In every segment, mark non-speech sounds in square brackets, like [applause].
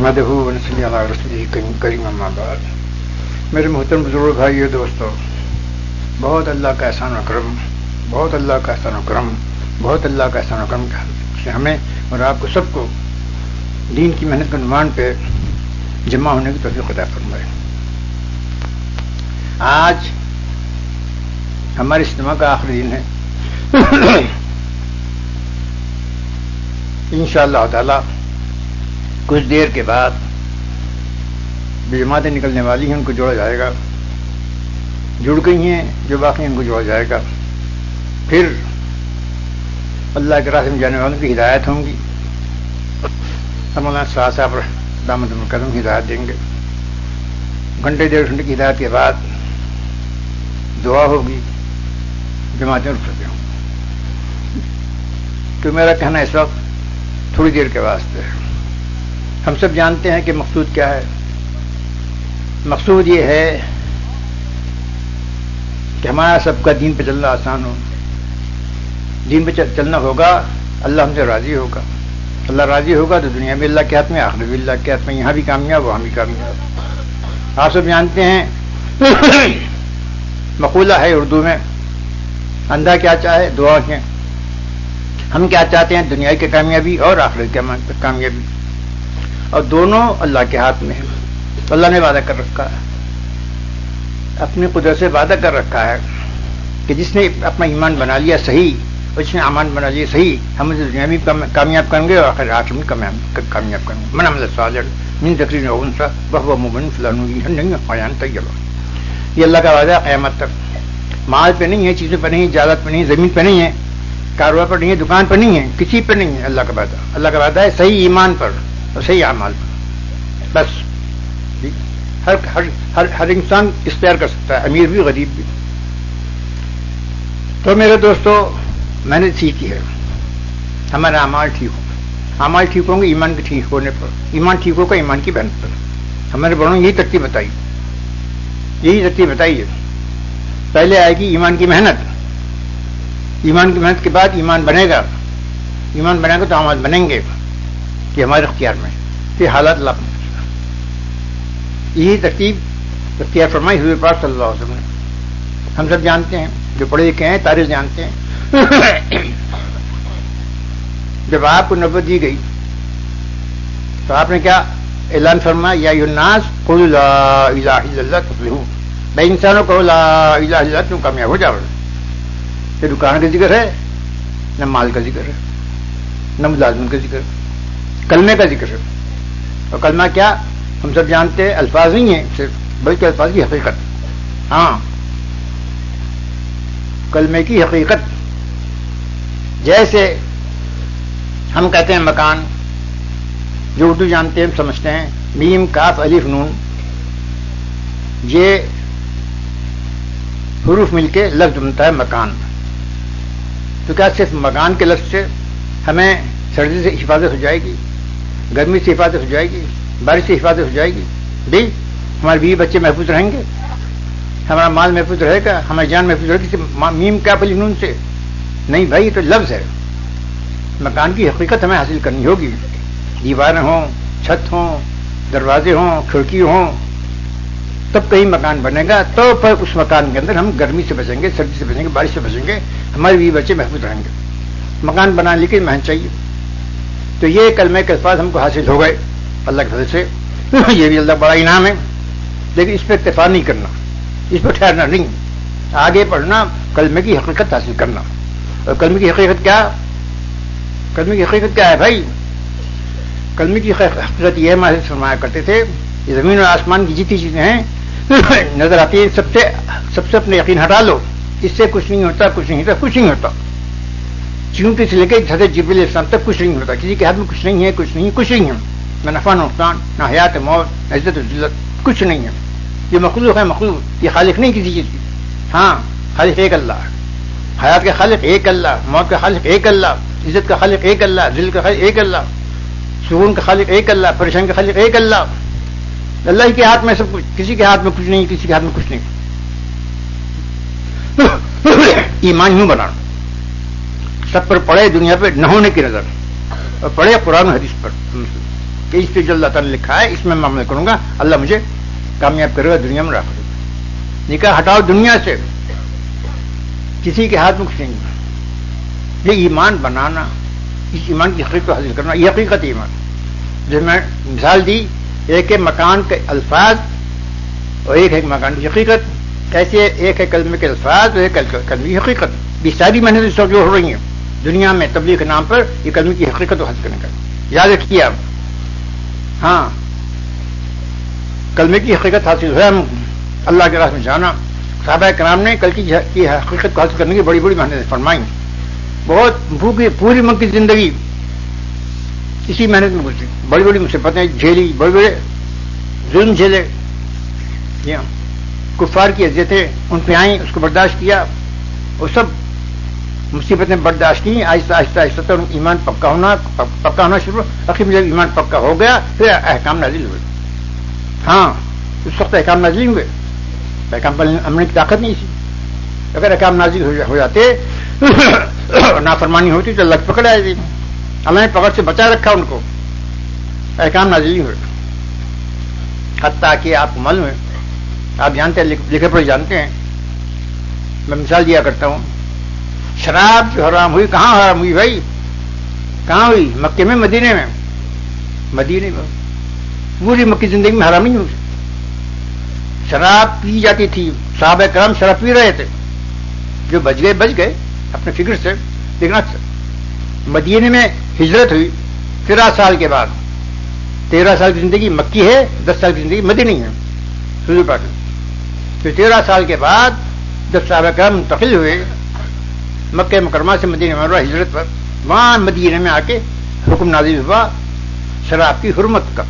احمد ونسلی علیہ رسول کریم آباد میرے محترم بزرگ بھائی دوستو، بہت اللہ کا احسان و کرم، بہت اللہ کا احسان و کرم، بہت اللہ کا احسان و کرم کہ ہمیں اور آپ کو سب کو دین کی محنت کے عنوان پہ جمع ہونے کی توفیق عطا فرمائے۔ آج ہمارے اجتماع کا آخری دن ہے۔ [coughs] ان شاء اللہ تعالی کچھ دیر کے بعد جو جماعتیں نکلنے والی ہیں، ان کو جوڑا جائے گا۔ جڑ گئی ہیں، جو باقی ان کو جوڑا جائے گا۔ پھر اللہ کے راستے میں جانے والوں کی ہدایت ہوں گی۔ مولانا شاہ صاحب دامد قدم کی ہدایت دیں گے۔ گھنٹے، ڈیڑھ گھنٹے کی ہدایت کے بعد دعا ہوگی۔ جماعتیں رک سکتے ہوں تو میرا کہنا اس وقت تھوڑی دیر کے واسطے۔ ہے ہم سب جانتے ہیں کہ مقصود کیا ہے۔ مقصود یہ ہے کہ ہمارا سب کا دین پہ چلنا آسان ہو۔ دین پہ چلنا ہوگا، اللہ ہم سے راضی ہوگا۔ اللہ راضی ہوگا تو دنیا میں اللہ کے ہاتھ میں آخر بھی اللہ کے ہاتھ میں۔ یہاں بھی کامیاب وہاں بھی کامیاب۔ آپ سب جانتے ہیں [coughs] مقولہ ہے اردو میں، اندھا کیا چاہے، دعا کے ہم کیا چاہتے ہیں؟ دنیا کی کامیابی اور آخر کی کامیابی۔ اور دونوں اللہ کے ہاتھ میں ہیں۔ اللہ نے وعدہ کر رکھا ہے۔ اپنی قدرت سے وعدہ کر رکھا ہے کہ جس نے اپنا ایمان بنا لیا صحیح اس نے امان بنا لیے صحیح، ہم اسے دنیا بھی کامیاب کریں گے اور آخر آخر میں کامیاب کریں گے۔ من عمل صالح من تقریر سا بہ مبن فلان نہیں بیان یہ اللہ کا وعدہ قیامت تک۔ مال پہ نہیں ہے چیزوں پہ نہیں جالت پہ نہیں زمین پہ نہیں ہے، کاروبار پر نہیں ہے، دکان پہ نہیں ہے، کسی پہ نہیں ہے۔ اللہ کا وعدہ اللہ کا وعدہ ہے صحیح ایمان پر۔ اور صحیح اعمال پر بس۔ ہر ہر ہر ہر انسان اختیار کر سکتا ہے، امیر بھی، غریب بھی۔ تو میرے دوستوں میں نے سیکھی ہے۔ ہمارا امال ٹھیک ہو۔ امال ٹھیک ہوں گے، ایمان کے ٹھیک ہونے پر۔ ایمان ٹھیک ہوگا، ایمان کی محنت پر۔ ہمارے بڑوں یہی ترتیب بتائی۔ یہی ترتیب بتائی ہے۔ پہلے آئے گی ایمان کی محنت۔ ایمان کی محنت کے بعد ایمان بنے گا۔ ایمان بنے گا تو امال بنیں گے۔ یہ ہمارے اختیار میں یہ حالات لاپ یہی ترتیب اختیار فرمائی ہوئے پاس صلی اللہ علیہ وسلم نے۔ ہم سب جانتے ہیں، جو پڑھے لکھے ہیں، تاریخ جانتے ہیں۔ جب آپ کو نبت دی گئی، تو آپ نے کیا اعلان فرمایا، یا ناس کو بھائی انسانوں کو لا الہ اللہ، تم کامیاب ہو جاؤ۔ یہ دکان کا ذکر ہے، نہ مال کا ذکر ہے، نہ ملازم کا ذکر ہے۔ کلمے کا ذکر ہے۔ اور کلمہ کیا؟ ہم سب جانتے ہیں الفاظ نہیں ہیں، صرف بلکہ الفاظ کی حقیقت۔ ہاں۔ کلمے کی حقیقت۔ جیسے ہم کہتے ہیں مکان، جو اردو جانتے ہیں سمجھتے ہیں۔ میم، کاف علی فنون یہ حروف مل کے لفظ بنتا ہے مکان۔ تو کیا صرف مکان کے لفظ سے ہمیں سردی سے حفاظت ہو جائے گی؟ گرمی سے حفاظت ہو جائے گی، بارش سے حفاظت ہو جائے گی۔ بھی ہمارے بیوی بچے محفوظ رہیں گے، ہمارا مال محفوظ رہے گا، ہماری جان محفوظ رہے گی میم کیا فنون سے؟ نہیں بھائی، یہ تو لفظ ہے۔ مکان کی حقیقت ہمیں حاصل کرنی ہوگی۔ دیواریں ہوں، چھت ہوں، دروازے ہوں کھڑکی ہوں۔ تب کہیں مکان بنے گا، تو پھر اس مکان کے اندر ہم گرمی سے بچیں گے، سردی سے بچیں گے، بارش سے بچیں گے، ہمارے بھی بچے محفوظ رہیں گے۔ مکان بنانے کی محنت چاہیے۔ تو یہ کل میں کے پاس ہم کو حاصل ہو گئے۔ اللہ کے فضل سے۔ [laughs] یہ بھی اللہ بڑا انعام ہے۔ لیکن اس پہ اتفاق نہیں کرنا۔ اس پہ ٹھہرنا نہیں۔ آگے پڑھنا کلمے کی حقیقت حاصل کرنا۔ اور کلمی کی حقیقت کیا؟ کلمی کی حقیقت کیا ہے بھائی؟ کلمی کی حقیقت یہ محسوس فرمایا کرتے تھے، یہ زمین اور آسمان کی جتنی چیزیں ہیں، [laughs] نظر آتی ہیں سب سے سب سے اپنے یقین ہٹا لو۔ اس سے کچھ نہیں ہوتا، کچھ نہیں ہوتا، کچھ نہیں ہوتا۔ چونکہ سے لے کے حضرت جبل اسلام تک کچھ نہیں ہوتا، کسی کے ہاتھ میں کچھ نہیں ہے، کچھ نہیں کچھ نہیں ہے۔ نہ نفع نقصان، نہ حیات موت، نہ عزت و ذلت، کچھ نہیں ہے۔ یہ مخلوق ہے مخلوق، یہ خالق نہیں کسی چیز کی۔ ہاں خالق ایک اللہ۔ حیات کا خالق ایک اللہ، موت کا خالق ایک اللہ، عزت کا خالق ایک اللہ دل کا خالق ایک اللہ، سکون کا خالق ایک اللہ، پریشان کا خالق ایک اللہ۔ اللہ کے ہاتھ میں سب کچھ، کسی کے ہاتھ میں کچھ نہیں، کسی کے ہاتھ میں کچھ نہیں۔ [coughs] ایمان یوں بنانا۔ سب پر پڑے دنیا پہ نہ ہونے کی نظر۔ اور پڑے قرآن حدیث پر۔ کہ اس پہ جو اللہ تعالیٰ نے لکھا ہے، اس میں میں کروں گا۔ اللہ مجھے کامیاب کرے گا، دنیا میں رکھ دے نکاح ہٹاؤ دنیا سے۔ کسی کے ہاتھ میں کچھ نہیں۔ یہ ایمان بنانا، اس ایمان کی حقیقت حاصل کرنا، یہ حقیقت ایمان۔ جو میں مثال دی، ایک ہے مکان کے الفاظ اور ایک ہے مکان کی حقیقت۔ کیسے ایک ہے کلمے کے الفاظ اور ایک کلمے کی حقیقت۔ یہ ساری محنت جو ہو رہی ہیں۔ دنیا میں تبلیغ کے نام پر یہ کلمے کی حقیقت کو حاصل کرنے کا۔ یاد رکھیے آپ۔ ہاں۔ کلمے کی حقیقت حاصل ہوا ہم اللہ کے راس میں جانا۔ صحابہ کرام نے کل کی حقیقت کو حاصل کرنے کی بڑی بڑی محنت فرمائی بہت بھوکی پوری من کی زندگی اسی محنت میں گزری۔ بڑی بڑی مصیبتیں، جھیلی، بڑے بڑے ظلم جھیلے جی کفار کی عزتیں ان پہ آئیں، اس کو برداشت کیا۔ وہ سب مصیبتیں برداشت کی، آہستہ آہستہ آہستہ تو ایمان پکا ہونا پکا ہونا شروع، آخر میں جب ایمان پکا ہو گیا، پھر احکام نازل ہوئے۔ ہاں اس وقت احکام نازل ہوئے۔ احکام پر امن کی طاقت نہیں تھی۔ اگر احکام نازل ہو جاتے، [coughs] نافرمانی ہوتی تو اللہ پکڑ آئے تھی اللہ نے پکڑ سے بچا رکھا ان کو۔ احکام نازل ہوئے۔ حتیٰ کہ آپ کو معلوم ہے آپ جانتے ہیں لکھے پڑھے جانتے ہیں۔ میں مثال دیا کرتا ہوں۔ شراب جو حرام ہوئی، کہاں حرام ہوئی بھائی؟ کہاں ہوئی؟ مکے میں، مدینے میں؟ مدینے میں۔ پوری مکی زندگی میں حرام ہی نہیں ہوئی۔ شراب پی جاتی تھی، صحابہ کرام شراب پی رہے تھے۔ جو بچ گئے بچ گئے، اپنے فکر سے دیکھنا مدینے میں ہجرت ہوئی، تیرہ سال کے بعد۔ تیرہ سال کی زندگی مکی ہے، دس سال کی زندگی مدینی ہے۔ سوزو پاک پھر تیرہ سال کے بعد جب صحابہ کرام منتقل ہوئے مکہ مکرمہ سے مدینہ مرہ ہجرت پر، وہاں مدینہ میں آ کے حکم نازل ہوا، شراب کی حرمت کا۔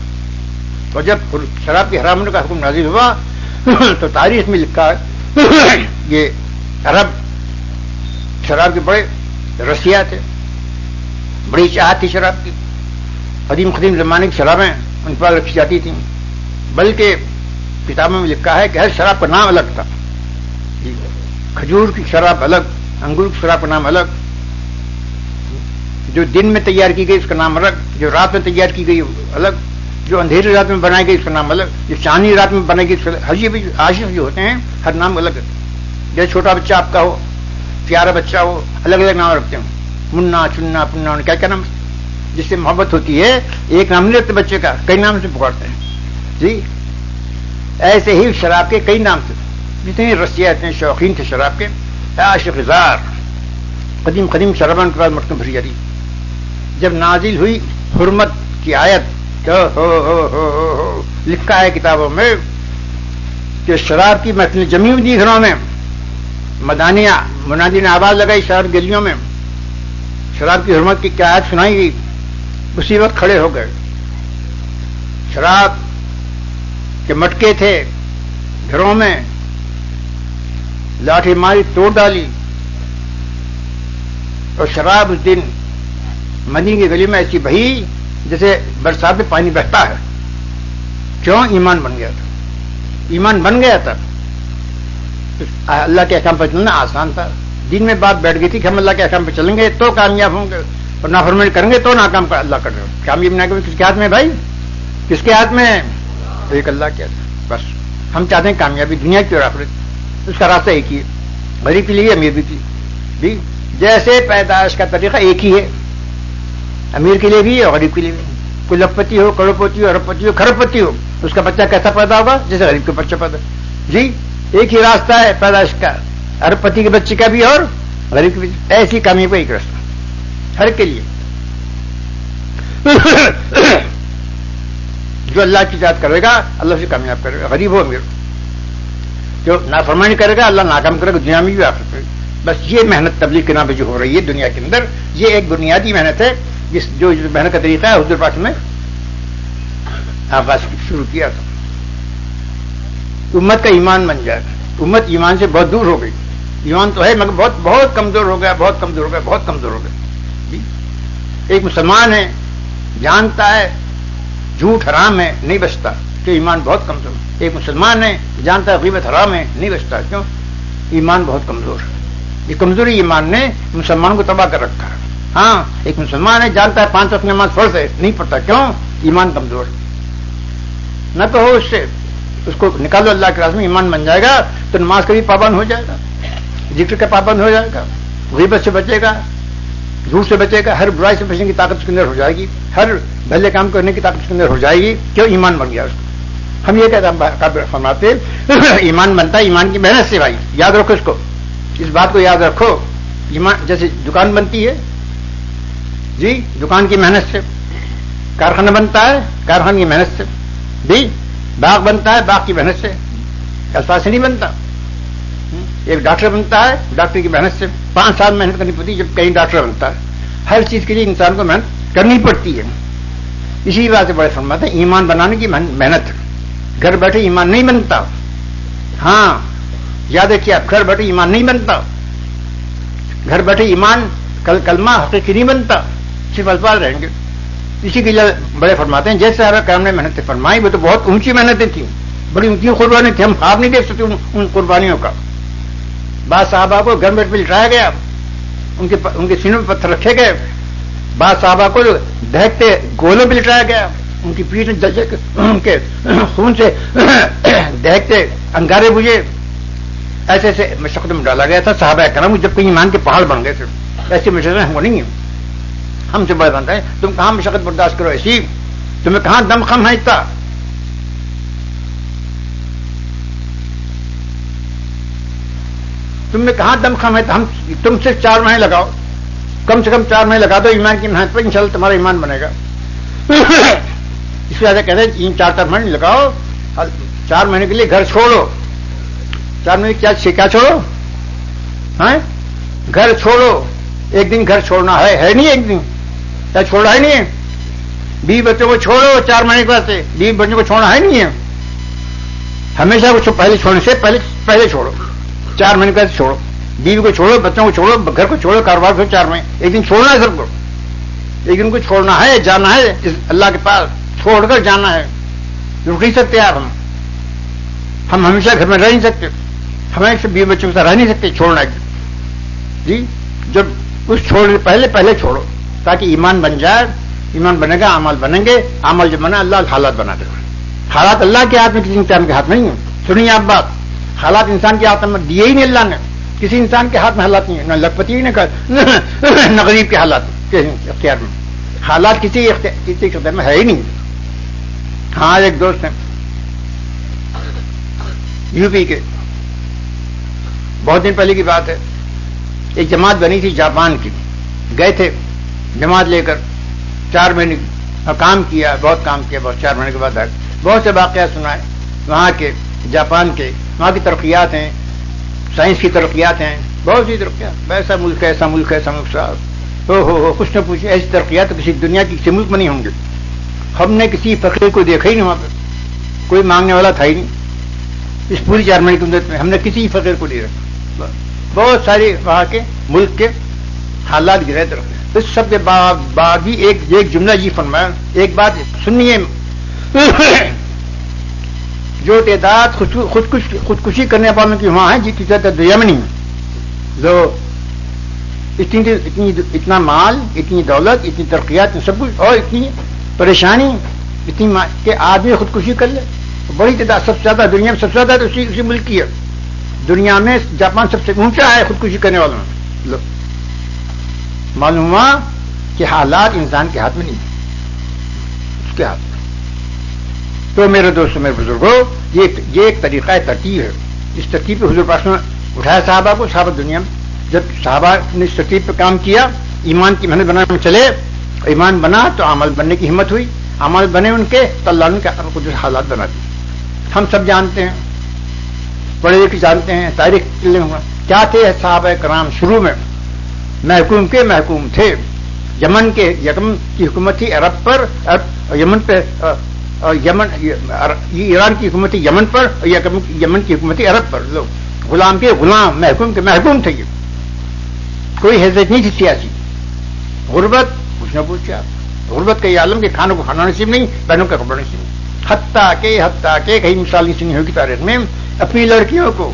اور جب شراب کی حرام کا حکم نازل ہوا، تو تاریخ میں لکھا یہ عرب شراب کے بڑے رسیا تھے، بڑی چاہت تھی شراب کی۔ قدیم قدیم زمانے کی شرابیں ان پر رکھی جاتی تھیں۔ بلکہ کتابوں میں لکھا ہے کہ ہر شراب کا نام الگ تھا۔ کھجور کی شراب الگ انگور کی شراب کا نام الگ، جو دن میں تیار کی گئی اس کا نام الگ، جو رات میں تیار کی گئی الگ، جو اندھیری رات میں بنائی گئی اس کا نام الگ، جو چاندنی رات میں بنائی گئی اس ہر بھی آشف جو ہوتے ہیں، ہر نام الگ ہے۔ جیسے چھوٹا بچہ آپ کا ہو، پیارا بچہ ہو، الگ الگ نام رکھتے ہیں منا چننا پننا کیا کیا نام؟ جس سے محبت ہوتی ہے، ایک نام نہیں رکھتے بچے کا، کئی نام سے پکڑتے ہیں۔ جی؟ ایسے ہی شراب کے کئی نام تھے۔ جتنے رسیاں اتنے شوقین تھے شراب کے۔ ہزار قدیم قدیم شرابان کے بعد مٹکن بھری جاتی جب نازل ہوئی حرمت کی آیت ہو ہو لکھا ہے کتابوں میں کہ شراب کی محفل جمی ہوئی گھروں میں مدانیہ منادی نے آواز لگائی شہر گلیوں میں۔ شراب کی حرمت کی کیا آیت سنائی گئی؟ اسی وقت کھڑے ہو گئے۔ شراب کے مٹکے تھے گھروں میں لاٹھی ماری توڑ ڈالی اور شراب اس دن منی کی گلی میں ایسی بہی جیسے برسات میں پانی بہتا ہے۔ کیوں ایمان بن گیا تھا؟ ایمان بن گیا تھا۔ اللہ کے احکام پر چلنا آسان تھا۔ دن میں بات بیٹھ گئی تھی کہ ہم اللہ کے احکام پہ چلیں گے تو کامیاب ہوں گے۔ اور نافرمانی کریں گے تو ناکام کر اللہ کر رہے ہو کامیاب نہ کس کے ہاتھ میں بھائی؟ کس کے ہاتھ میں؟ ایک اللہ کے ہاتھ بس، ہم چاہتے ہیں کامیابی دنیا کی اور آخرت اس کا راستہ ایک ہی ہے غریب کے لیے امیر بھی بھی جیسے پیدائش کا طریقہ ایک ہی ہے۔ امیر کے لیے بھی اور غریب کے لیے بھی۔ کوئی لکھپتی ہو، کروڑپتی ہو، اربپتی ہو، کھربپتی ہو، اس کا بچہ کیسا پیدا ہوگا؟ جیسے غریب کے بچہ پیدا۔ جی ایک ہی راستہ ہے پیدائش کا۔ اربپتی کے بچے کا بھی اور غریب کے بھی ایسی کامیابی کا ایک راستہ۔ ہر کے لیے۔ [coughs] جو اللہ کی یاد کرے گا، اللہ سے کامیاب کرے گا۔ غریب ہو امیر۔ جو نافرمانی کرے گا، اللہ ناکام کرے گا، دنیا میں بھی آخر کرے بس یہ محنت تبلیغ کے نام پہ جو ہو رہی ہے دنیا کے اندر، یہ ایک بنیادی محنت ہے، جس جو محنت کا طریقہ ہے، حضور پاک میں آغاز شروع کیا تھا۔ امت کا ایمان بن جائے۔ امت ایمان سے بہت دور ہو گئی۔ ایمان تو ہے، مگر بہت بہت کمزور ہو گیا، بہت کمزور ہو گیا، بہت کمزور ہو گیا۔ جی۔ ایک مسلمان ہے، جانتا ہے، جھوٹ حرام ہے، نہیں بچتا۔ کہ ایمان بہت کمزور ایک مسلمان ہے، جانتا ہے غیبت حرام ہے، نہیں بچتا کیوں؟ ایمان بہت کمزور ہے۔ یہ کمزوری ایمان نے مسلمان کو تباہ کر رکھا ہے۔ ہاں ایک مسلمان ہے، جانتا ہے پانچ وقت نماز فرض ہے نہیں پڑتا کیوں؟ ایمان کمزور نہ کہو اس سے، اس کو نکالو اللہ کے راز میں، ایمان بن جائے گا، تو نماز کا بھی پابند ہو جائے گا۔ ذکر کا پابند ہو جائے گا۔ غیبت سے بچے گا، جھوٹ سے بچے گا، ہر برائی سے بچنے کی طاقت اس کے اندر ہو جائے گی۔ ہر بھلے کام کرنے کی طاقت اس کے اندر ہو جائے گی۔ کیوں؟ ایمان بن گیا اس کو۔ ہم یہ کہتے ہیں فرماتے [coughs] ایمان بنتا ہے، ایمان کی محنت سے بھائی، یاد رکھو اس کو۔ اس بات کو یاد رکھو۔ ایمان جیسے دکان بنتی ہے۔ جی دکان کی محنت سے۔ کارخانہ بنتا ہے، کارخانے کی محنت سے۔ جی باغ بنتا ہے، باغ کی محنت سے۔ الفاظ سے نہیں بنتا۔ ایک ڈاکٹر بنتا ہے، ڈاکٹر کی محنت سے۔ پانچ سال محنت کرنی پڑتی ہے، جب کہیں ڈاکٹر بنتا ہے۔ ہر چیز کے لیے انسان کو محنت کرنی پڑتی ہے۔ اسی بات سے بڑے فرماتے ہیں، ایمان بنانے کی محنت۔ گھر بیٹھے ایمان نہیں بنتا۔ ہاں یاد رکھیے آپ، گھر بیٹھے ایمان نہیں بنتا۔ گھر بیٹھے ایمان، کل، کلمہ حقیقی نہیں بنتا۔ صرف الفاظ رہیں گے۔ اسی کے لیے بڑے فرماتے ہیں، جیسے ہر کرم نے محنتیں فرمائی، وہ تو بہت اونچی محنتیں تھیں۔ بڑی اونچی قربانی تھی ہم خواب نہیں دیکھ سکتے ان قربانیوں کا۔ بعض صحابہ کو گھر بیٹھ پہ لٹایا گیا۔ ان کے ان کے سینوں پتھر رکھے گئے۔ بعض صحابہ کو دہتے گولوں پہ لٹایا گیا۔ ان کی پیٹ ان کے خون سے دہتے انگارے بجے ایسے ایسے مشقت میں ڈالا گیا تھا، صحابہ کرم جب کہیں ایمان کے پہاڑ بن گئے تھے۔ ایسی مشقت ہم کو نہیں ہیں ہم سے بڑے بنتا ہے تم کہاں مشقت برداشت کرو، ایسی؟ تمہیں کہاں دم خم ہے اتنا؟ تم نے کہاں دم خم ہے؟ ہم تم صرف چار مہینے لگاؤ۔ کم سے کم چار مہینے لگا دو ایمان کی محنت پر انشاءاللہ تمہارا ایمان بنے گا۔ اس وجہ کہتے ہیں تین چار چار مہینے لگاؤ چار مہینے کے لیے گھر چھوڑو۔ چار مہینے کیا کیا چھوڑو؟ ہاں؟ گھر چھوڑو۔ ایک دن گھر چھوڑنا ہے ہے نہیں ایک دن؟ کیا چھوڑا ہے نہیں ہے؟ بیوی بچوں کو چھوڑو چار مہینے کے بعد بیوی بچوں کو چھوڑنا ہے نہیں ہے۔ ہمیشہ کچھ پہلے چھوڑنے سے پہلے پہلے چھوڑو۔ چار مہینے کے بعد چھوڑو۔ بیوی کو چھوڑو، بچوں کو چھوڑو، گھر کو چھوڑو، کاروبار کو چار مہینے۔ ایک دن چھوڑنا ہے سب کو۔ ایک دن کو چھوڑنا ہے، جانا ہے، اللہ کے پاس۔ چھوڑ کر جانا ہے رک نہیں سکتے آپ ہم ہم ہمیشہ گھر میں رہ نہیں سکتے ہمیشہ بیوی بچوں کے ساتھ رہ نہیں سکتے چھوڑنا جی جب اس چھوڑنے پہلے پہلے چھوڑو تاکہ ایمان بن جائے ایمان بنے گا عمل بنیں گے عمل جو بنا اللہ حالات بنا دے گا حالات اللہ کے ہاتھ میں کسی انسان کے ہاتھ نہیں ہے سنیے آپ بات حالات انسان کے ہاتھ میں دیے ہی نہیں اللہ نے کسی انسان کے ہاتھ میں حالات نہیں ہے نہ لکھپتی نہ غریب کے حالات کے اختیار میں حالات کسی کسی اختیار میں ہے ہی نہیں ہاں ایک دوست ہیں۔ یو پی کے۔ بہت دن پہلے کی بات ہے۔ ایک جماعت بنی تھی جاپان کی۔ گئے تھے جماعت لے کر۔ چار مہینے کام کیا، بہت کام کیا بہت چار مہینے کے بعد بہت سے واقعات سنائے۔ وہاں کے، جاپان کے۔ وہاں کی ترقیات ہیں۔ سائنس کی ترقیات ہیں۔ بہت سی ترقیات۔ ایسا ملک ہے ایسا ملک ہے ایسا ملک۔ صاحب، ہو ہو ہو، کچھ نہ پوچھے ایسی ترقیات کسی دنیا کی کسی ملک میں نہیں ہوں گے۔ ہم نے کسی فقیر کو دیکھا ہی نہیں وہاں پہ کوئی مانگنے والا تھا ہی نہیں۔ اس پوری چار مہینے کی مدت میں ہم نے کسی فقیر کو نہیں رکھا۔ بہت سارے وہاں کے ملک کے حالات گرے رکھے اس سب کے بعد بھی ایک جملہ جی فرمایا۔ ایک بات سنیے۔ [coughs] جو تعداد خودکشی کرنے والوں کی وہاں ہے جس کی تعداد یمنی جو اتنی اتنا مال، اتنی دولت، اتنی ترقیات سب کچھ اور اتنی پریشانی اتنی کہ آدمی خودکشی کر لے۔ بڑی تعداد سب سے زیادہ دنیا میں سب سے زیادہ تو اسی اسی ملک کی ہے۔ دنیا میں جاپان سب سے اونچا ہے خودکشی کرنے والوں میں۔ معلوم ہوا کہ حالات انسان کے ہاتھ میں نہیں اس کے ہاتھ میں۔ تو میرے دوست میرے بزرگوں، یہ ایک طریقہ ترتیب ہے۔ اس ترتیب پہ حضور پاس نے اٹھایا صحابہ کو، صحابہ دنیا میں۔ جب صحابہ نے اس ترتیب پہ کام کیا، ایمان کی محنت بنانے میں چلے ایمان بنا تو عمل بننے کی ہمت ہوئی۔ عمل بنے ان کے تو اللہ نے کچھ حالات بنا دی ہم سب جانتے ہیں، بڑے لکھے جانتے ہیں، تاریخ کیا تھے صحابہ کرام شروع میں؟ محکوم کے محکوم تھے۔ یمن کے یمن کی حکومت تھی، عرب پر یمن پہ یمن ایران کی حکومت یمن پر، اور یمن کی حکومت عرب پر۔ لوگ غلام کے غلام، محکوم کے محکوم تھے یہ۔ کوئی حیثیت نہیں تھی سیاسی۔ غربت کچھ نہ پوچھے آپ غربت کے عالم کے کھانوں کو کھانا نصیب نہیں، بہنوں کا کپڑا نصیب نہیں۔ حتیٰ کے حتیٰ کے کہیں مثال نہیں سنی ہوگی تاریخ میں، اپنی لڑکیوں کو،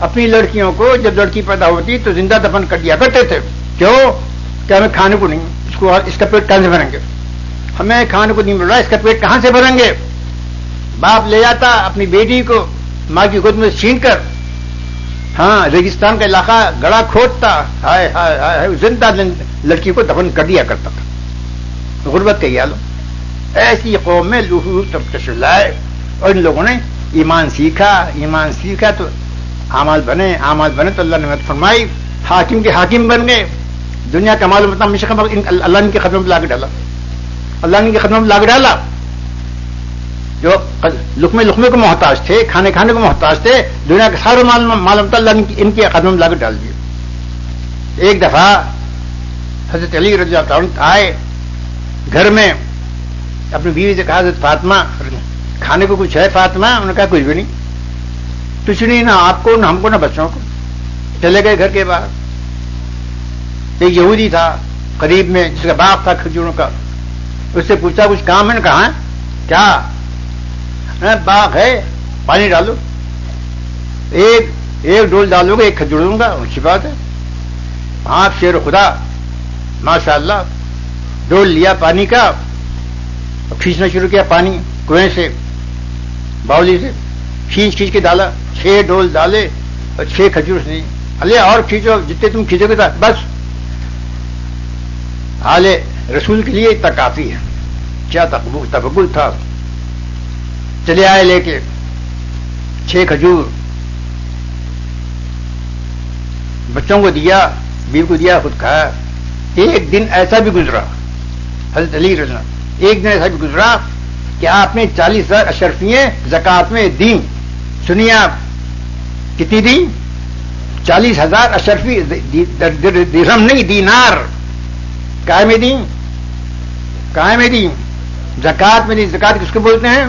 اپنی لڑکیوں کو جب لڑکی پیدا ہوتی تو زندہ دفن کر دیا کرتے تھے۔ کیوں؟ کہ ہمیں کھانے کو نہیں، اس کو اس کا پیٹ کہاں سے بنیں گے؟ ہمیں کھانے کو نہیں مل رہا، اس کا پیٹ کہاں سے بھریں گے؟ باپ لے جاتا اپنی بیٹی کو، ماں کی گود میں چھین کر ہاں ریگستان کا علاقہ گڑا کھودتا ہائے ہائے ہائے زندہ لڑکی کو دفن کر دیا کرتا تھا۔ غربت کا یہ ایسی قوم میں لوہو تب تشلائے اور ان لوگوں نے ایمان سیکھا ایمان سیکھا تو اعمال بنے اعمال بنے تو اللہ نے مت فرمائی۔ حاکم کے حاکم بن گئے۔ دنیا کا معلوم اللہ نے کے قدموں میں لا کے ڈالا۔ اللہ نے کے قدموں میں لا کے ڈالا۔ جو لکمے لکمے کو محتاج تھے، کھانے کھانے کو محتاج تھے، دنیا کے سارے معلوم اللہ ان کے قدموں میں لا کے ڈال دیے۔ ایک دفعہ حضرت علی رضی اللہ عنہ آئے، گھر میں اپنی بیوی سے کہا، حضرت فاطمہ، کھانے کو کچھ ہے فاطمہ؟ انہوں نے کہا، کچھ بھی نہیں۔ کچھ نہیں، نہ آپ کو، نہ ہم کو، نہ بچوں کو۔ چلے گئے گھر کے باہر۔ ایک یہودی تھا، قریب میں، جس کا باغ تھا کھجوروں کا، اس سے پوچھا، کچھ کام ہے؟ نا کہاں ہاں، کیا؟ ہاں، باغ ہے، پانی ڈالو۔ ایک ایک ڈول ڈالو گے، ایک کھجور دوں گا، اچھی بات ہے۔ آپ شیر خدا ماشاء اللہ ڈول لیا پانی کا، کھینچنا شروع کیا پانی کنویں سے، باؤلی سے، کھینچ کھینچ کے ڈالا۔ چھ ڈول ڈالے اور چھ کھجور نہیں ارے اور کھینچو، جتنے تم کھینچو گے بس۔ حال رسول کے لیے اتنا کافی ہے۔ کیا تبکل تھا۔ چلے آئے لے کے، چھ کھجور بچوں کو دیا بیو کو دیا، خود کھایا۔ ایک دن ایسا بھی گزرا۔ حضرت علی رضا ایک دن ایسا بھی گزرا کہ آپ نے چالیس ہزار اشرفیے زکات میں دی سنیے آپ، کتنی دی چالیس ہزار اشرفی درہم نہیں، دینار۔ کائے میں دی کائے میں دی زکات میں دی زکات کس کو بولتے ہیں؟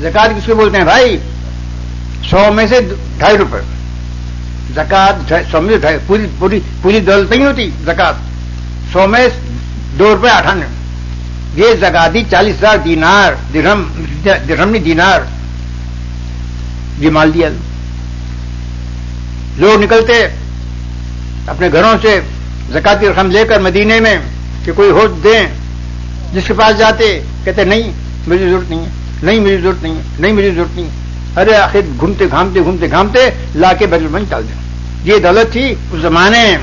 زکات کس کو بولتے ہیں بھائی؟ سو میں سے ڈھائی روپے۔ زکات سو میں سے پوری پوری پوری دولت نہیں ہوتی زکات۔ سو میں دو روپے اٹھانوے یہ زکاتی چالیس ہزار دینار، درہم درہم نہیں، دینار۔ یہ مال دیا۔ لوگ نکلتے اپنے گھروں سے زکاتی رقم لے کر مدینے میں کہ کوئی ہو دیں، جس کے پاس جاتے، کہتے نہیں، مجھے ضرورت نہیں ہے۔ نہیں مجھے ضرورت نہیں ہے، نہیں مجھے ضرورت نہیں ہے۔ ارے آخر گھومتے گھامتے گھومتے گھامتے لا کے بدل بند ڈال دیں یہ دولت تھی، اس زمانے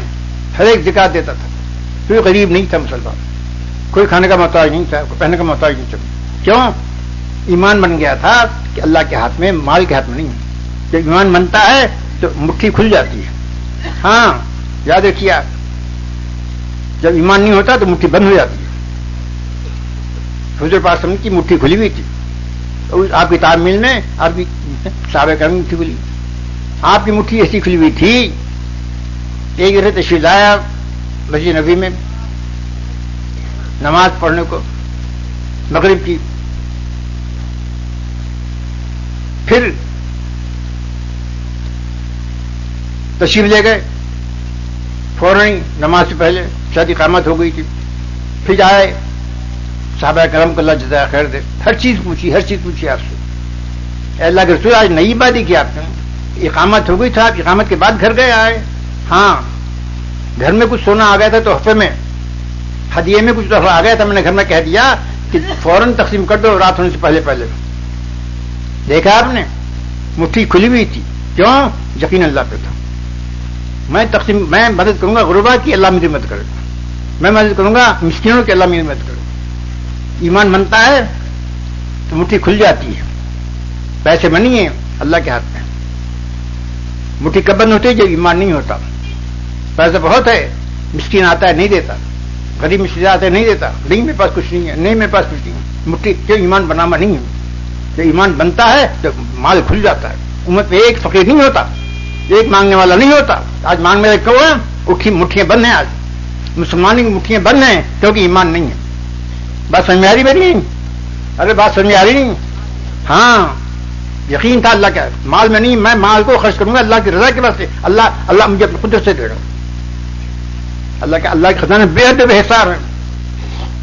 ہر ایک زکات دیتا تھا۔ کوئی غریب نہیں تھا مسلمان۔ کوئی کھانے کا محتاج نہیں تھا، کوئی پہننے کا محتاج نہیں تھا۔ کیوں؟ ایمان بن گیا تھا کہ اللہ کے ہاتھ میں، مال کے ہاتھ میں نہیں ہے۔ جب ایمان بنتا ہے تو مٹھی کھل جاتی ہے۔ ہاں یاد رکھیے جب ایمان نہیں ہوتا تو مٹھی بند ہو جاتی ہے۔ حضور پاس سمجھ کی مٹھی کھلی ہوئی تھی۔ آپ کی تعمیل آپ کی سابے کرم کھلی آپ کی مٹھی ایسی کھلی ہوئی تھی۔ ایک جیسے تشریف آیا مسجد نبی میں۔ نماز پڑھنے کو مغرب کی۔ پھر تشریف لے گئے۔ فوراً نماز سے پہلے شادی قامت ہو گئی تھی۔ پھر آئے صحابہ کرم کو اللہ جزائے خیر دے۔ ہر چیز پوچھی، ہر چیز پوچھی آپ سے۔ اللہ کے رسول آج نئی بات ہی کی آپ نے اقامت ہو گئی تھا اقامت کے بعد گھر گئے آئے۔ ہاں گھر میں کچھ سونا آ گیا تھا تحفے میں، ہدیے میں کچھ تحفہ آ گیا تھا، میں نے گھر میں کہہ دیا کہ فوراً تقسیم کر دو، رات ہونے سے پہلے پہلے۔ دیکھا آپ نے؟ مٹھی کھلی ہوئی تھی۔ کیوں؟ یقین اللہ پہ تھا۔ میں تقسیم، میں مدد کروں گا غربا کی، اللہ میری مدد کرے گا۔ میں مدد کروں گا مسکینوں کی، اللہ میری مدد کرے گا۔ ایمان بنتا ہے تو مٹھی کھل جاتی ہے۔ پیسے بنی ہے اللہ کے ہاتھ میں۔ مٹھی کب بند ہوتی ہے؟ جب ایمان نہیں ہوتا۔ پیسہ بہت ہے، مسکین آتا ہے، نہیں دیتا۔ غریب مسکین آتا ہے، نہیں دیتا۔ نہیں میرے پاس کچھ نہیں ہے، نہیں میرے پاس کچھ نہیں ہے مٹھی کیوں ایمان بناما نہیں ہے۔ جب ایمان بنتا ہے، تو مال کھل جاتا ہے۔ امت میں ایک فقیر نہیں ہوتا، ایک مانگنے والا نہیں ہوتا۔ آج مانگنے والے کہو اٹھی مٹھیاں بند ہیں آج۔ مسلمان کی مٹھیاں بند ہیں، کیونکہ ایمان نہیں ہے۔ بات سمجھ آ رہی میری؟ ارے، بات سمجھ آ رہی؟ نہیں ہاں یقین تھا اللہ کا۔ مال میں نہیں، میں مال کو خرچ کروں گا اللہ کی رضا کے واسطے۔ اللہ اللہ مجھے اپنے قدرت سے دے رہا اللہ کا، اللہ کے خزانے بے حد بے حساب ہے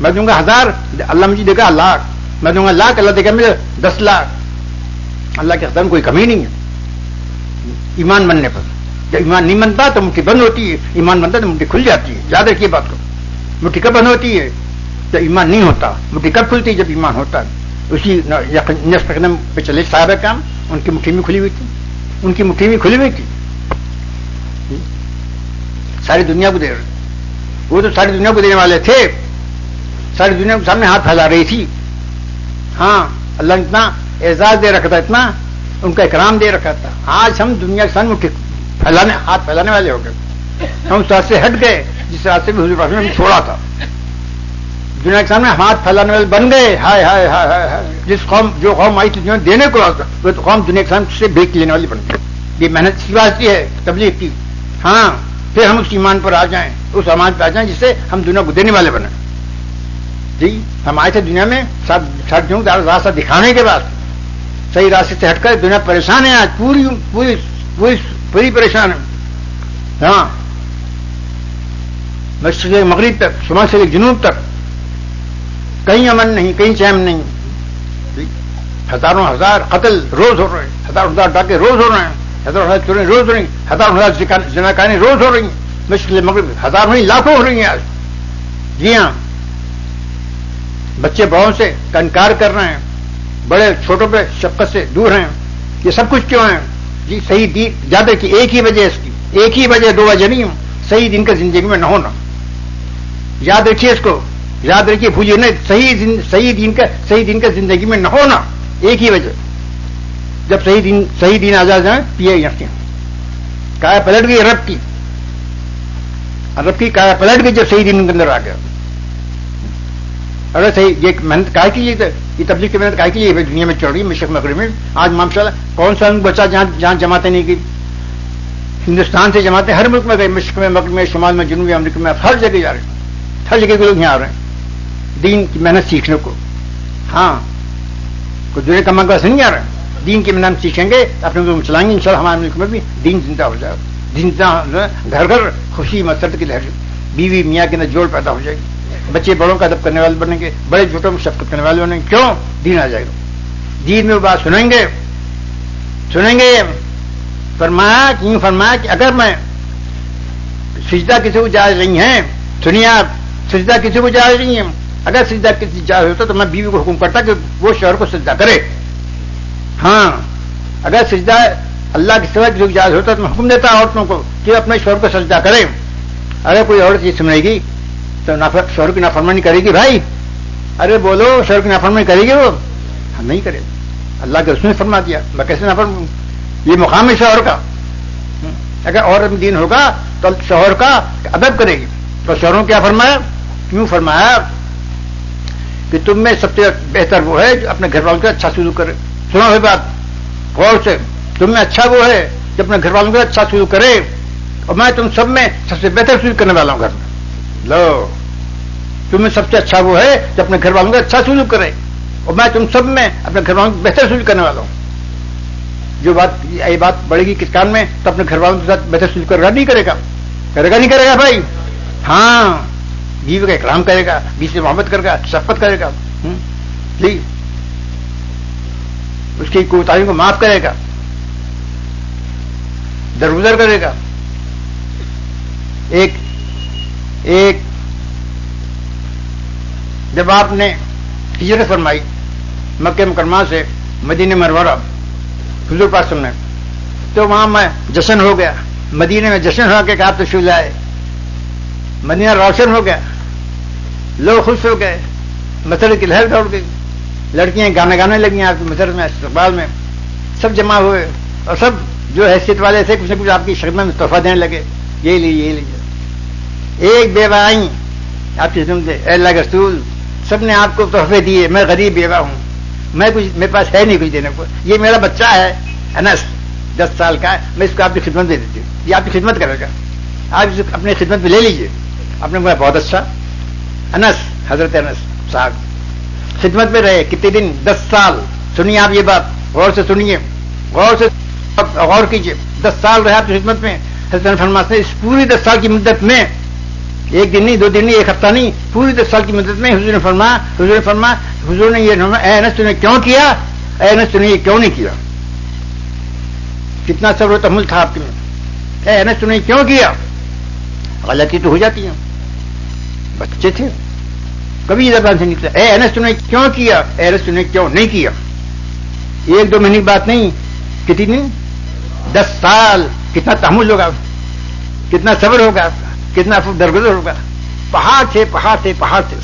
میں دوں گا ہزار، اللہ مجھے دے گا لاکھ۔ میں دوں گا لاکھ، اللہ دے گا مجھے دس لاکھ۔ اللہ کے خزانے کوئی کمی نہیں ہے۔ ایمان بننے پر۔ جب ایمان نہیں بنتا تو مٹھی بند ہوتی ہے۔ ایمان بنتا تو مٹھی کھل جاتی ہے۔ یاد رکھیے بات کو۔ مٹھی کب بند ہوتی ہے؟ جب ایمان نہیں ہوتا مٹھی کب کھلتی جب ایمان ہوتا اسی نس قدم پہ چلے صاحب کام ان کی مٹھی میں کھلی ہوئی تھی۔ ان کی مٹھی میں کھلی ہوئی تھی۔ ساری دنیا کو دے رہے وہ تو ساری دنیا کو دینے والے تھے۔ ساری دنیا کے سامنے ہاتھ پھیلا رہی تھی۔ ہاں اللہ نے اتنا اعزاز دے رکھا تھا اتنا ان کا اکرام دے رکھا تھا۔ آج ہم دنیا کے سامنے پھیلانے ہاتھ پھیلانے والے ہو گئے۔ ہم اس راستے ہٹ گئے، جس راستے میں حضور نے چھوڑا تھا۔ دنیا کے سامنے ہاتھ پھیلانے والے بن گئے۔ ہائے ہائے ہائے ہائے جس قوم، جو قوم آئی تھی دینے کو وہ تو قوم دنیا کے سامنے سے بھیک لینے والی بن گئی۔ یہ محنت کی واسطی ہے، تبلیغ کی۔ ہاں پھر ہم اس ایمان پر آ جائیں، اس امان پہ آ جائیں، جس سے ہم دنیا کو دینے والے بنے جی ہم آئے تھے دنیا میں، سب راستہ دکھانے کے بعد۔ صحیح راستے سے ہٹ کر دنیا پریشان ہے، آج پوری پوری پوری پوری پریشان ہے ہاں۔ مشرق مغرب تک، شمال سے جنوب تک۔ کہیں امن نہیں، کہیں چین نہیں۔ ہزاروں ہزار قتل روز ہو رہے ہیں۔ ہزاروں ہزار ڈاکے روز ہو رہے ہیں۔ ہزاروں ہزار چوریں روز ہو رہی ہیں۔ ہزاروں ہزار جناکانیں روز ہو رہی ہیں۔ مشکل مغرب ہزاروں نہیں، لاکھوں ہو رہی ہیں آج۔ جی ہاں۔ بچے بڑوں سے کنکار کر رہے ہیں۔ بڑے چھوٹوں پہ شفقت سے دور ہیں۔ یہ سب کچھ کیوں ہیں؟ جی صحیح دین زیادہ کی ایک ہی وجہ اس کی۔ ایک ہی وجہ دو وجہ نہیں ہوں۔ صحیح دن کا زندگی میں نہ ہونا۔ یاد رکھیے اس کو۔ یاد رکھیے، بھولیے نہیں، صحیح صحیح دین کا، صحیح دن کا زندگی میں نہ ہونا ایک ہی وجہ۔ جب صحیح دن صحیح دن آزاد جائیں پیے یقین کایا پلٹ گئی عرب کی۔ عرب کی کایا پلٹ گئی جب صحیح دن کے اندر آ گیا۔ اگر صحیح، یہ محنت کا لیے یہ تبلیغ کی محنت کا لیے دنیا میں چڑھ رہی ہے مشرق مغرب میں۔ آج ماشاء اللہ، کون سا بچہ جہاں جہاں جماعتیں نہیں کی؟ ہندوستان سے جماعتیں ہر ملک میں گئے مشرق میں، مغرب میں، شمال میں، جنوبی امریکہ میں، ہر جگہ جا رہے ہیں۔ ہر جگہ کے لوگ یہاں آ رہے ہیں۔ دین کی محنت سیکھنے کو۔ ہاں کوئی دنیا کا منگا سے نہیں آ رہے ہیں دین کی محنت سیکھیں گے، اپنے ملک چلائیں گے ان شاء اللہ ہمارے ملک میں بھی دین زندہ ہو جائے۔ گا دین گھر گھر خوشی مسرت کی لہر۔ بیوی میاں کے اندر جوڑ پیدا ہو جائے گی۔ بچے بڑوں کا ادب کرنے والے بنیں گے، بڑے چھوٹوں میں شفقت کرنے والے بنیں گے۔ کیوں؟ دین آ جائے گا۔ دین میں وہ بات سنیں گے۔ سنیں گے۔ فرمایا کیوں فرمایا کہ اگر میں سجدہ کسی کو جائز نہیں ہے، سنیے آپ، سجدہ کسی کو جائز نہیں ہے۔ اگر سجدہ کسی جائز ہوتا تو میں بیوی کو حکم کرتا کہ وہ شوہر کو سجدہ کرے۔ ہاں اگر سجدہ اللہ کی سوا کسی جائز ہوتا تو میں حکم دیتا عورتوں کو کہ اپنے شوہر کو سجدہ کرے۔ اگر کوئی عورت یہ سمجھے گی تو شور کی نافرمانی کرے گی بھائی۔ ارے، بولو شور کی نافرمانی کرے گی وہ۔ ہم نہیں کرے۔ اللہ کے اس نے فرما دیا۔ میں کیسے نافرم؟ یہ مقام ہے شوہر کا۔ اگر اور دین ہوگا تو شوہر کا ادب کرے گی۔ تو شوہروں کیا فرمایا؟ کیوں فرمایا؟ کہ تم میں سب سے بہتر وہ ہے جو اپنے گھر والوں کا اچھا سلوک کرے۔ سنو ہوئی بات۔ غور سے۔ تم میں اچھا وہ ہے جو اپنے گھر والوں کا اچھا سلوک کرے۔ اور میں تم سب میں سب سے بہتر سلوک کرنے والا ہوں گھر میں۔ لو۔ تمہیں سب سے اچھا وہ ہے کہ اپنے گھر والوں کا اچھا سلوک کرے۔ اور میں تم سب میں اپنے گھر والوں کو بہتر سلوک کرنے والا ہوں۔ جو بات یہ بات بڑھے گی کس کام میں، تو اپنے گھر والوں کے ساتھ بہتر سلوک کرے گا۔ نہیں کرے گا۔ کرے گا نہیں کرے گا بھائی۔ ہاں۔ بیوی کا اکرام کرے گا بیوی سے محبت کرے گا، شفقت کرے گا۔ جی۔ اس کی کوتاہیوں کو معاف کرے گا۔ درگزر کرے گا۔ ایک ایک۔ جب آپ نے ہجرت فرمائی، مکہ مکرمہ سے مدینہ مرورہ حضور پاس میں تو وہاں میں جشن ہو گیا۔ مدینے میں جشن ہو کے آپ تو لائے مدینہ روشن ہو گیا۔ لوگ خوش ہو گئے۔ مسئلے کی لہر دوڑ گئی۔ لڑکیاں گانے گانے لگی آپ کی مسجد میں، استقبال میں۔ سب جمع ہوئے۔ اور سب جو حیثیت والے تھے، کچھ نہ کچھ آپ کی شکل میں تحفہ دینے لگے۔ یہ لیجیے یہ لیجیے ایک بیوہ آئی آپ کی سنتے اللہ کے رسول، سب نے آپ کو تحفے دیے۔ میں غریب بیوہ ہوں۔ میں کچھ، میرے پاس ہے نہیں کچھ دینے کو۔ یہ میرا بچہ ہے، انس، دس سال کا ہے۔ میں اس کو آپ کی خدمت دے دیتی ہوں۔ یہ آپ کی خدمت کرے گا۔ آپ اسے اپنی خدمت میں لے لیجیے آپ نے کہا بہت اچھا۔ انس، حضرت انس صاحب۔ خدمت میں رہے، کتنے دن؟ دس سال۔ سنیے آپ یہ بات، غور سے سنیے۔ غور سے غور کیجیے۔ دس سال رہے آپ کی خدمت میں؟ حضرت فرماتے اس پوری دس سال کی مدت میں۔ ایک دن نہیں، دو دن نہیں، ایک ہفتہ نہیں، پوری دس سال کی مدت میں حضور نے فرما، حضور نے فرما، حضور نے یہ اے انس نے کیوں کیا؟ اے انس نے یہ کیوں نہیں کیا؟ کتنا صبر و تحمل تھا آپ کے میں اے انس نے کیوں کیا؟ غلطی تو ہو جاتی ہے۔ بچے تھے۔ کبھی زبان سے نکلا۔ اے انس نے کیوں کیا؟ اے انس نے کیوں نہیں کیا؟ ایک دو مہینے کی بات نہیں، کتنی دس سال، کتنا تحمل ہوگا؟ کتنا صبر ہوگا؟ کتنا درگزر ہوگا؟ پہاڑ تھے پہاڑ تھے پہاڑ تھے۔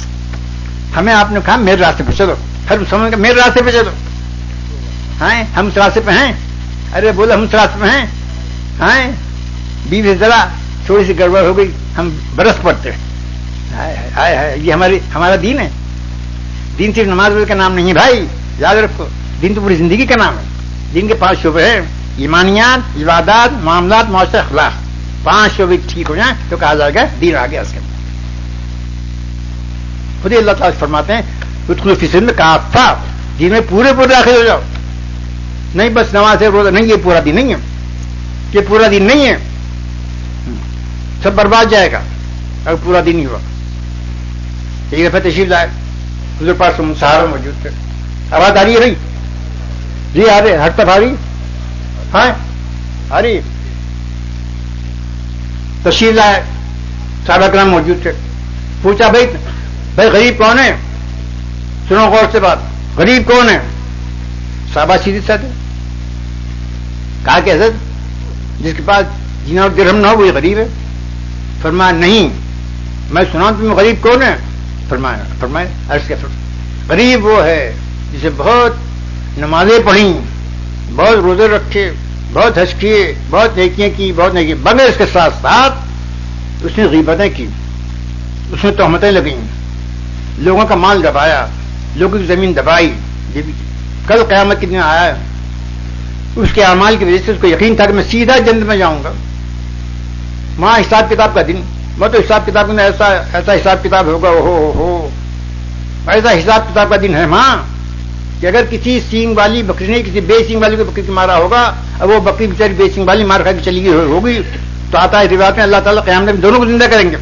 ہمیں آپ نے کہا، میرے راستے پہ چلو۔ ہر سمجھ میرے راستے پہ چلو۔ ہاں ہم اس راستے پہ ہیں۔ ارے بولو ہم اس راستے پہ ہیں۔ ہاں بیوی ذرا تھوڑی سی گڑبڑ ہو گئی۔ ہم برس پڑتے یہ ہماری ہمارا دین ہے۔ دین صرف نماز کا نام نہیں ہے، بھائی، یاد رکھو، دین تو پوری زندگی کا نام ہے۔ دین کے پانچ شعبے ہیں، ایمانیات، عبادات، معاملات، معاشرہ، اخلاق۔ پانچ شعبے ٹھیک ہو جائیں تو کہا جائے گا دین آ گیا اس کے۔ خود اللہ تعالیٰ فرماتے ہیں فصل میں کافا دین میں پورے پورے داخل ہو جاؤ۔ نہیں، بس نماز ہے روزہ نہیں یہ پورا دن نہیں ہے۔ یہ پورا دن نہیں ہے۔ سب برباد جائے گا۔ اگر پورا دن ہی ہوا۔ ایک دفعہ تشریف لائے حضور پاس سہارا موجود تھے آواز آ رہی ہے بھائی جی آ رہے ہر طرف آ رہی ہاں آ رہی تشریف لائے صحابہ کرام موجود تھے پوچھا بھائی بھائی غریب کون ہے سنو غور سے بات غریب کون ہے صحابہ سیدھی ساتھ کہا کہ حضرت جس کے پاس جینا اور درہم نہ ہو وہ غریب ہے فرمایا نہیں میں سنا تم غریب کون ہے فرمایا فرمائے عرض کے غریب وہ ہے جسے بہت نمازیں پڑھی بہت روزے رکھے، بہت ہنس کیے، بہت نیکیاں کی، بہت نیکی بغیر اس کے ساتھ ساتھ اس نے غیبتیں کی، اس نے تہمتیں لگیں لوگوں کا مال دبایا، لوگوں کی زمین دبائی کل قیامت کے دن آیا، اس کے اعمال کی وجہ سے اس کو یقین تھا کہ میں سیدھا جنت میں جاؤں گا۔ وہاں حساب کتاب کا دن۔ میں تو حساب کتاب میں ایسا ایسا حساب کتاب ہوگا، ہو ہو ایسا حساب کتاب کا دن ہے ماں کہ اگر کسی سینگ والی بکری نے کسی بے سینگ والی کو بکری کی مارا ہوگا اب وہ بکری بیچاری بے سینگ والی مار کھا کے چلی گئی ہوگی، تو آتا ہے روایت میں اللہ تعالیٰ قیام دونوں کو زندہ کریں گے۔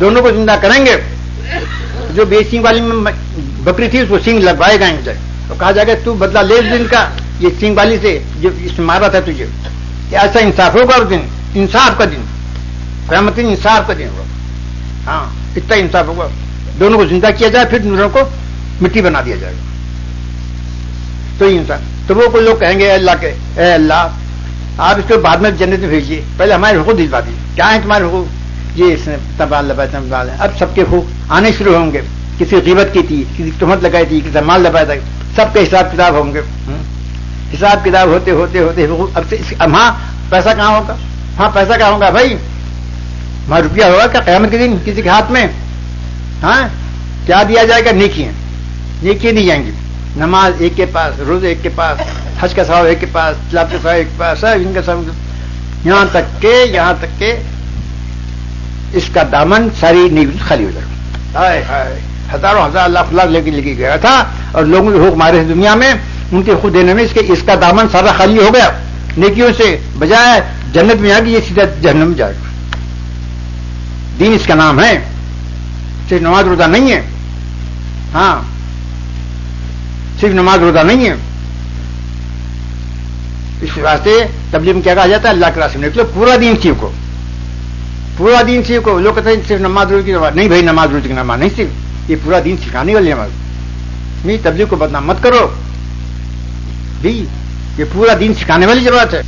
دونوں کو زندہ کریں گے۔ جو بے سینگ والی میں بکری تھی، اس کو سینگ لگوائے گا جائے تو کہا جائے گا، تو بدلا لے دن کا، یہ سینگ والی سے جو اس مارا تھا تجھے۔ کہ ایسا انصاف ہوگا اس دن، انصاف کا دن۔ قیامت انصاف کا دن ہوگا ہاں اتنا انصاف ہوگا۔ دونوں کو زندہ کیا جائے، پھر دونوں کو مٹی بنا دیا جائے۔ گا تو انسان تو وہ کوئی لوگ کہیں گے اللہ کے، اے اللہ، آپ اس کو بعد میں جنت میں بھیجیے۔ پہلے ہمارے حقوق دلوا دیجیے۔ کیا ہے تمہارے حقوق؟ یہ اس نے تبال لبائے تبال اب سب کے حقوق آنے شروع ہوں گے۔ کسی قیمت کی تھی، کسی تہمت لگائی تھی، کسی مال لگایا تھا۔ سب کے حساب کتاب ہوں گے۔ حساب کتاب ہوتے ہوتے ہوتے اب اب ہاں پیسہ کہاں ہوگا؟ ہاں پیسہ کہاں ہوگا؟ بھائی روپیہ ہوگا کیا قیامت کے دن کسی کے ہاتھ میں ہاں کیا دیا جائے گا؟ نیکیاں۔ نیکیاں دی جائیں گی۔ نماز ایک کے پاس روز ایک کے پاس، حج کا سواب ایک کے پاس چلاپ کا ایک کے پاس، سب ان کا سب۔ یہاں تک کہ، یہاں تک کہ اس کا دامن ساری نیوز خالی ہو جائے ہزاروں ہزار لاکھ لاکھ لے کے لے کے گیا تھا اور لوگوں کے حق مارے دنیا میں، ان کے خود دینے میں اس کے، اس کا دامن سارا خالی ہو گیا۔ نیکیوں سے بجائے جنت میں آ گئی یہ سیدھا جہنم جائے گا۔ دین اس کا نام ہے۔ صرف نماز روزہ نہیں ہے۔ ہاں۔ صرف نماز روزہ نہیں ہے۔ اس واسطے تبلیغ میں کیا کہا جاتا ہے؟ اللہ کے راستے میں نکلو۔ پورا دین سیکھو پورا دین سیکھو لوگ کہتے ہیں صرف نماز روز کی نماز۔ نہیں بھائی، نماز روز کی نماز نہیں صرف۔ یہ پورا دین سکھانے والی نماز۔ نہیں تبلیغ کو بدنام مت کرو۔ بھی یہ پورا دین سکھانے والی ضرورت ہے۔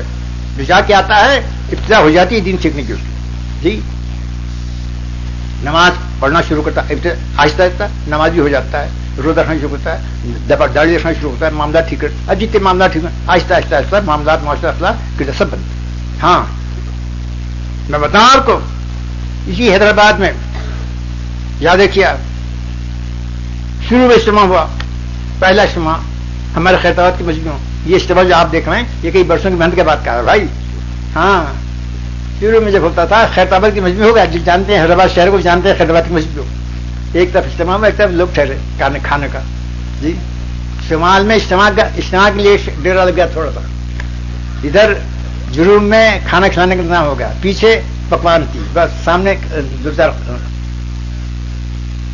جو جا کے آتا ہے، ابتدا ہو جاتی ہے دین سیکھنے کی اس کی۔ جی۔ نماز پڑھنا شروع کرتا ہے۔ آہستہ آہستہ نماز بھی ہو جاتا ہے روز رکھنا شروع ہوتا ہے داڑھی رکھنا شروع ہوتا ہے معاملات ٹھیک کرتا ہے۔ جتنے معاملات ٹھیک آہستہ آہستہ آہستہ معاملات معاشرہ اخلاق کے سب بنتے ہاں۔ میں بتاؤں آپ کو، اسی حیدرآباد میں، یاد رکھیے شروع میں اجتماع ہوا، پہلا اجتماع ہمارے خیرتاباد کی مسجدوں۔ یہ اجتماع جو آپ دیکھ رہے ہیں، یہ کئی برسوں کی محنت کے بعد کہا بھائی۔ ہاں۔ پیرو میں جب ہوتا تھا، خیرتاباد کی مجموعی ہوگا جانتے ہیں، حیدرآباد شہر کو جانتے ہیں، خیرتاباد کی مجموعی کو ایک طرف اجتماع میں، ایک طرف لوگ ٹھہرے کھانے کھانے کا۔ جی؟ شمال میں اجتماع کا اجتماع کے لیے ڈیرا لگ گیا تھوڑا سا۔ ادھر جروم میں کھانا کھلانے کا نام ہو گیا۔ پیچھے پکوان تھی، بس سامنے دو چار